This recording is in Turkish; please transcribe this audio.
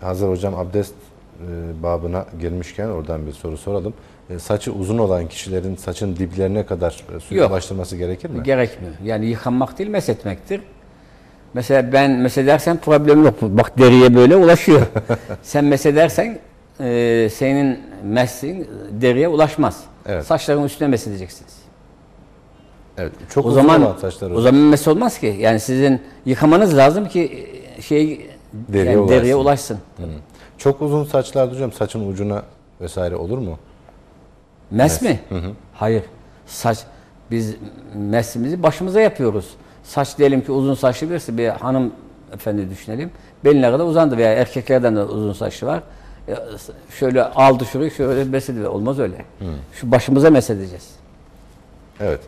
hazır hocam abdest e, babına gelmişken oradan bir soru soralım. E, saçı uzun olan kişilerin saçın diplerine kadar e, Yok. ulaştırması gerekir mi? Gerekmiyor. Yani yıkanmak değil meshetmektir. Mesela ben mesedersen problem yok. Bak deriye böyle ulaşıyor. Sen mesedersen e, senin mesin deriye ulaşmaz. Evet. Saçların üstüne mesedeceksiniz. evet. Çok O uzun zaman olan saçlar o zaman mes olmaz ki. Yani sizin yıkamanız lazım ki e, şey Deriye yani deriye ulaşsın. ulaşsın. Çok uzun saçlar hocam saçın ucuna vesaire olur mu? Mes mi? Hayır. Saç biz mesimizi başımıza yapıyoruz. Saç diyelim ki uzun saçlı birisi bir hanım efendi düşünelim. Beline kadar uzandı veya erkeklerden de uzun saçlı var. E, Şöyle aldı şurayı şöyle mesledi. Olmaz öyle. Şu başımıza mesedeceğiz. Evet.